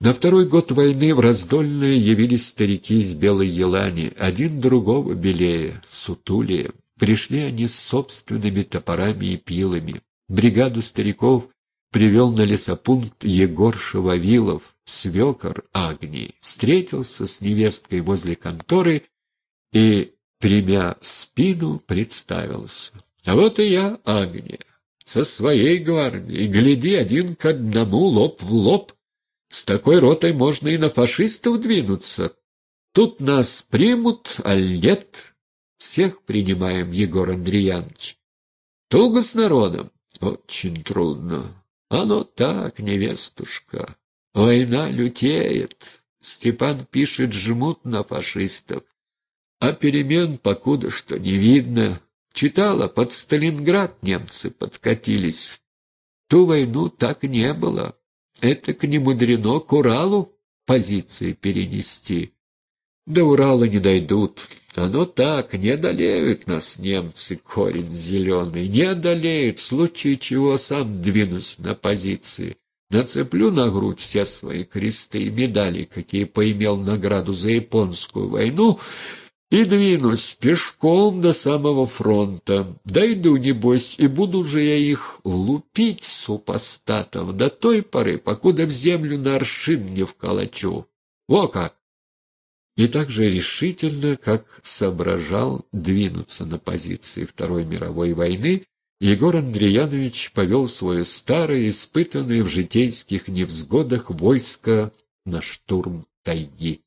На второй год войны в раздольное явились старики из Белой Елани, один другого белее, сутулее. Пришли они с собственными топорами и пилами. Бригаду стариков привел на лесопункт Егор Шававилов, свекор Агнии, встретился с невесткой возле конторы и, примя спину, представился. А вот и я, Агния, со своей гвардией, гляди один к одному, лоб в лоб, с такой ротой можно и на фашистов двинуться. Тут нас примут, а нет. Всех принимаем, Егор Андреянович. Туго с народом? Очень трудно. Оно так, невестушка. Война лютеет. Степан пишет, жмут на фашистов. А перемен покуда что не видно. Читала, под Сталинград немцы подкатились. Ту войну так не было. Это к немудрено к Уралу позиции перенести. До Урала не дойдут. Оно так, не одолеют нас немцы, корень зеленый, не одолеют, в случае чего сам двинусь на позиции. Нацеплю на грудь все свои кресты и медали, какие поимел награду за японскую войну, и двинусь пешком до самого фронта. Дойду, небось, и буду же я их лупить, супостатов, до той поры, покуда в землю на аршин не вколочу. Во как! И так же решительно, как соображал двинуться на позиции Второй мировой войны, Егор Андреянович повел свое старое, испытанное в житейских невзгодах войско на штурм тайги.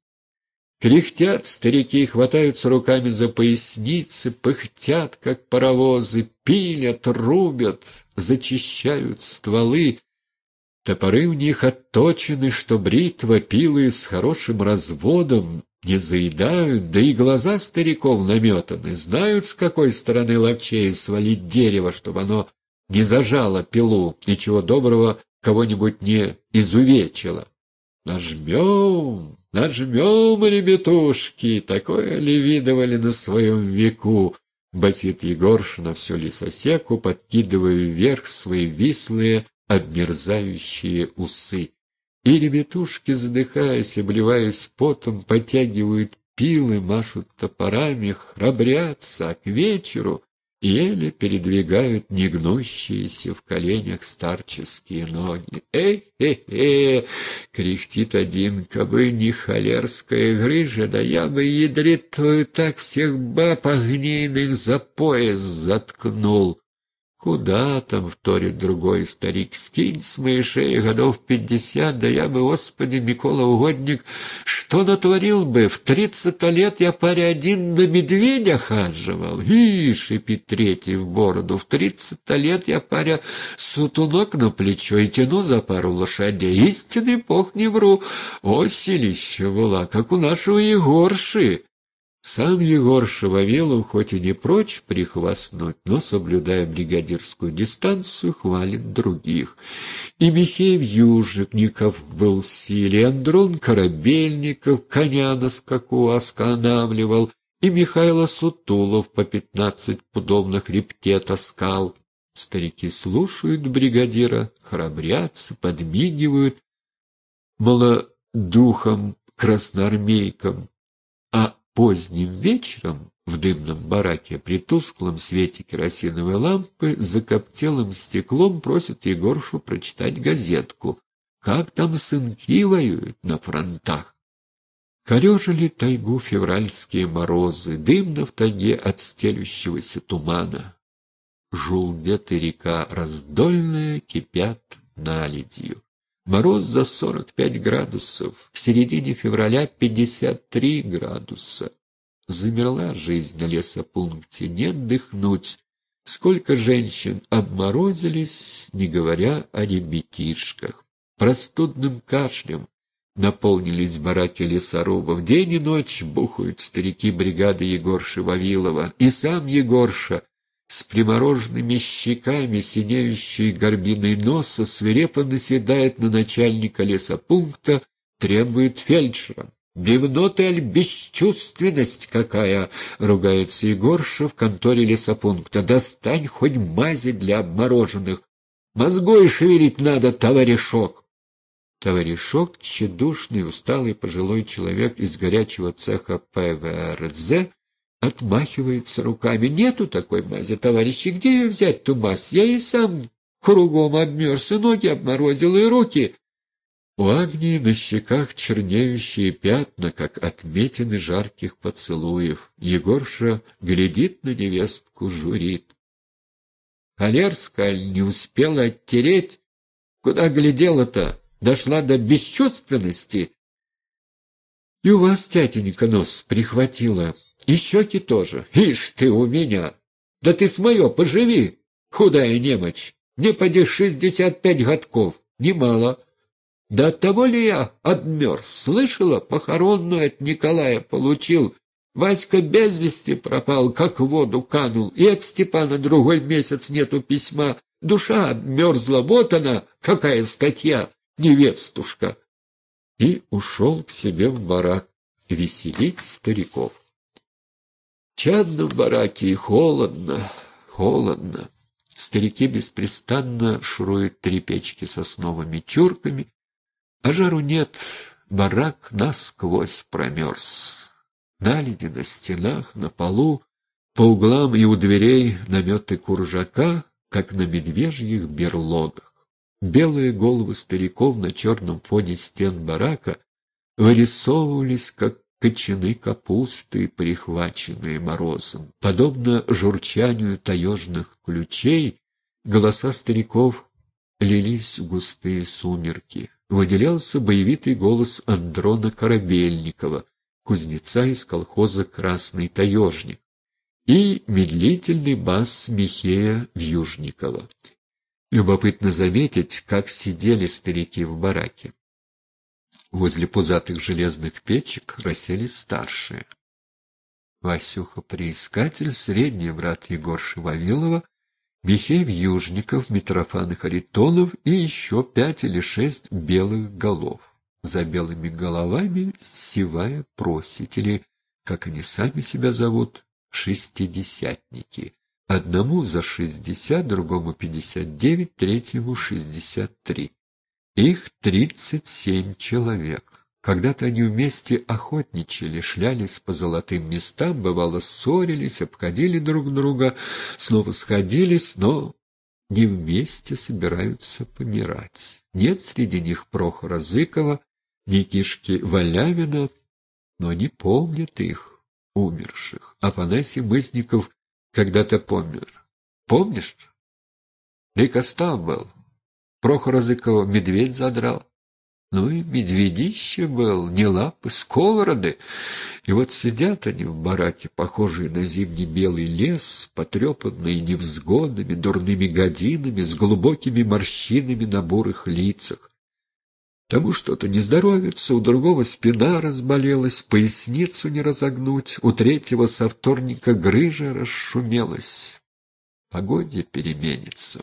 Кряхтят старики, хватаются руками за поясницы, пыхтят, как паровозы, пилят, рубят, зачищают стволы. Топоры у них отточены, что бритва, пилы с хорошим разводом не заедают, да и глаза стариков наметаны, знают, с какой стороны ловчей свалить дерево, чтобы оно не зажало пилу и чего доброго кого-нибудь не изувечило. Нажмем, нажмем, ребятушки, такое ли видывали на своем веку, басит Егорша на всю лесосеку, подкидывая вверх свои вислые, обмерзающие усы. И ребятушки, задыхаясь, обливаясь потом, потягивают пилы, машут топорами, храбрятся, а к вечеру еле передвигают негнущиеся в коленях старческие ноги. «Эй-хе-хе!» — кряхтит один, кабы не холерская грыжа, да я бы, ядрит твою, так всех баб огнейных за пояс заткнул. Куда там, вторит другой старик, скинь с моей шеи годов пятьдесят, да я бы, господи, Микола Угодник, что натворил бы? В тридцать лет я паре один на медведя хадживал. И шипит третий в бороду. В тридцать лет я паря сутунок на плечо и тяну за пару лошадей. Истинный бог не вру. Оселище была, как у нашего Егорши. Сам Егор Шававелов, хоть и не прочь прихвастнуть, но, соблюдая бригадирскую дистанцию, хвалит других. И Михей Южикников был в силе, Андрон Корабельников коня на скаку останавливал, и Михайло Сутулов по пятнадцать пудов на хребте таскал. Старики слушают бригадира, храбрятся, подмигивают малодухом красноармейкам, а Поздним вечером в дымном бараке при тусклом свете керосиновой лампы за коптелым стеклом просят Егоршу прочитать газетку. Как там сынки воюют на фронтах? Корежили тайгу февральские морозы, дымно в тайге от стелющегося тумана. Жулдет и река раздольная кипят наледью. Мороз за 45 градусов, в середине февраля 53 градуса. Замерла жизнь на лесопункте, не отдохнуть. Сколько женщин обморозились, не говоря о ребятишках. Простудным кашлем наполнились бараки лесорубов. День и ночь бухают старики бригады Егорши Вавилова. И сам Егорша с примороженными щеками, синеющей горбиной носа, свирепо наседает на начальника лесопункта, требует фельдшера. «Бивнота аль бесчувственность какая!» — ругается Егорша в конторе лесопункта. «Достань хоть мази для обмороженных. Мозгой шевелить надо, товарищок!» Товарищок, тщедушный, усталый пожилой человек из горячего цеха ПВРЗ, отмахивается руками. Нету такой мази, товарищи, где ее взять, ту мазь? Я и сам кругом обмерз, и ноги обморозил, и руки. У Агнии на щеках чернеющие пятна, как отметины жарких поцелуев. Егорша глядит на невестку, журит. Холерская не успела оттереть. Куда глядела-то? Дошла до бесчувственности. И у вас, тятенька, нос прихватила. И щеки тоже. Ишь ты у меня! Да ты с мое поживи, худая немочь. Мне поди шестьдесят пять годков. Немало. Да от того ли я обмерз? Слышала, похоронную от Николая получил. Васька без вести пропал, как в воду канул, и от Степана другой месяц нету письма. Душа обмерзла, вот она, какая статья, невестушка. И ушел к себе в барак веселить стариков. Чадно в бараке и холодно, холодно. Старики беспрестанно шуруют три печки сосновыми чурками, а жару нет, барак насквозь промерз. Наледи на стенах, на полу, по углам и у дверей наметы куржака, как на медвежьих берлогах. Белые головы стариков на черном фоне стен барака вырисовывались, как кочаны капусты, прихваченные морозом. Подобно журчанию таежных ключей, голоса стариков лились в густые сумерки выделялся боевитый голос Андрона Корабельникова, кузнеца из колхоза «Красный таежник», и медлительный бас Михея Вьюжникова. Любопытно заметить, как сидели старики в бараке. Возле пузатых железных печек расселись старшие. Васюха-приискатель, средний брат Егорши Вавилова, Михей Южников, Митрофан Харитонов и еще пять или шесть белых голов. За белыми головами сивая просить, или, как они сами себя зовут, шестидесятники. Одному за шестьдесят, другому пятьдесят девять, третьему шестьдесят три. Их тридцать семь человек. Когда-то они вместе охотничали, шлялись по золотым местам, бывало ссорились, обходили друг друга, снова сходились, но не вместе собираются помирать. Нет среди них Прохора Зыкова, Никишки Валявина, но не помнят их, умерших. Афанасий Мызников когда-то помер. Помнишь? Рекостав был. Прохора Зыкова медведь задрал. Ну и медведище был, не лапы, сковороды. И вот сидят они в бараке, похожие на зимний белый лес, потрепанные невзгодами, дурными годинами, с глубокими морщинами на бурых лицах. Тому что-то не здоровится, у другого спина разболелась, поясницу не разогнуть, у третьего со вторника грыжа расшумелась. Погоде переменится.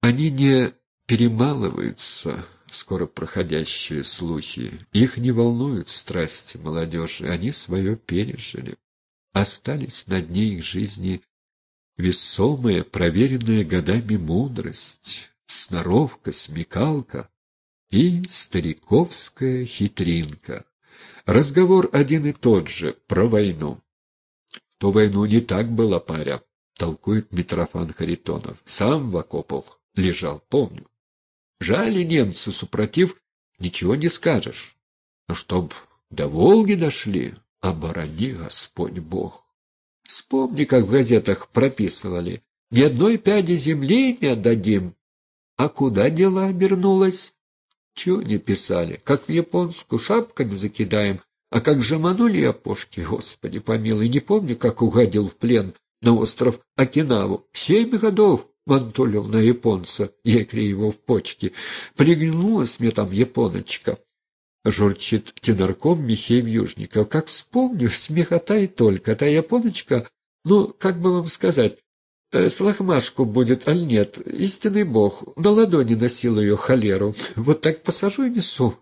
Они не перемалываются, скоро проходящие слухи. Их не волнуют страсти молодежи, они свое пережили. Остались на дне их жизни весомая, проверенная годами мудрость, сноровка, смекалка и стариковская хитринка. Разговор один и тот же, про войну. Ту войну не так было, паря, толкует Митрофан Харитонов. Сам в окопах лежал, помню. Жали немцы, супротив, ничего не скажешь. Но чтоб до Волги дошли, оборони Господь Бог. Вспомни, как в газетах прописывали. Ни одной пяди земли не отдадим. А куда дело обернулось? Чего не писали? Как в японскую шапками закидаем, а как жеманули опошки, Господи помилуй, не помню, как угодил в плен на остров Окинаву. Семь годов мантулил на японца, екри его в почки. Приглянулась мне там японочка. Журчит тенарком Михей Южников. Как вспомню, смехота и только. Та японочка, ну, как бы вам сказать, э, с лохмашку будет, аль нет, истинный бог, на ладони носил ее холеру. Вот так посажу и несу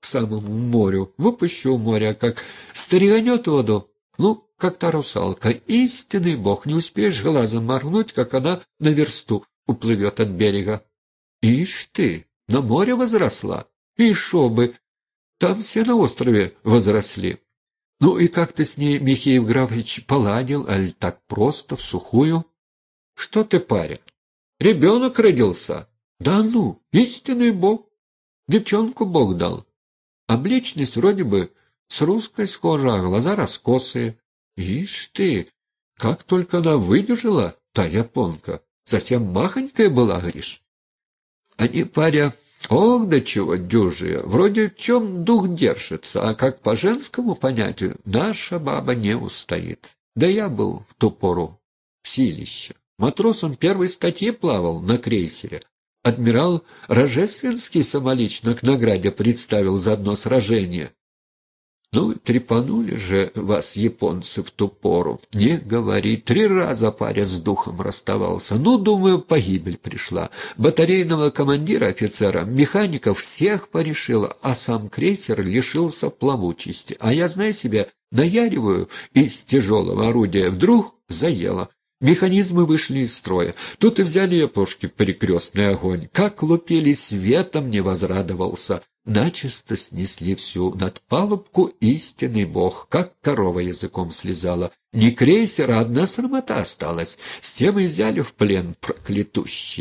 к самому морю, выпущу в море, как стряганет воду, ну, как та русалка. Истинный бог, не успеешь глазом моргнуть, как она на версту уплывет от берега. Ишь ты, на море возросла. И шо бы, там все на острове возросли. Ну и как ты с ней, Михеев Графович, поладил, аль так просто, в сухую? Что ты, паря? Ребенок родился? Да ну, истинный бог. Девчонку бог дал. Обличность вроде бы с русской схожа, а глаза раскосые. Ишь ты, как только она выдержала, та японка. Затем махонькая была, говоришь? Они, паря, ох, да чего дюжие, вроде в чем дух держится, а как по женскому понятию наша баба не устоит. Да я был в ту пору в силище. Матросом первой статьи плавал на крейсере. Адмирал Рожественский самолично к награде представил за одно сражение. Ну, трепанули же вас, японцы, в ту пору. Не говори, три раза паря с духом расставался. Ну, думаю, погибель пришла. Батарейного командира офицера, механиков всех порешила, а сам крейсер лишился плавучести. А я, знаю себе, наяриваю из тяжелого орудия. Вдруг заело. Механизмы вышли из строя. Тут и взяли япошки в перекрестный огонь. Как лупили светом, не возрадовался начисто снесли всю надпалубку истинный бог, как корова языком слезала. Не крейсер, а одна срамота осталась. С тем и взяли в плен проклятущие.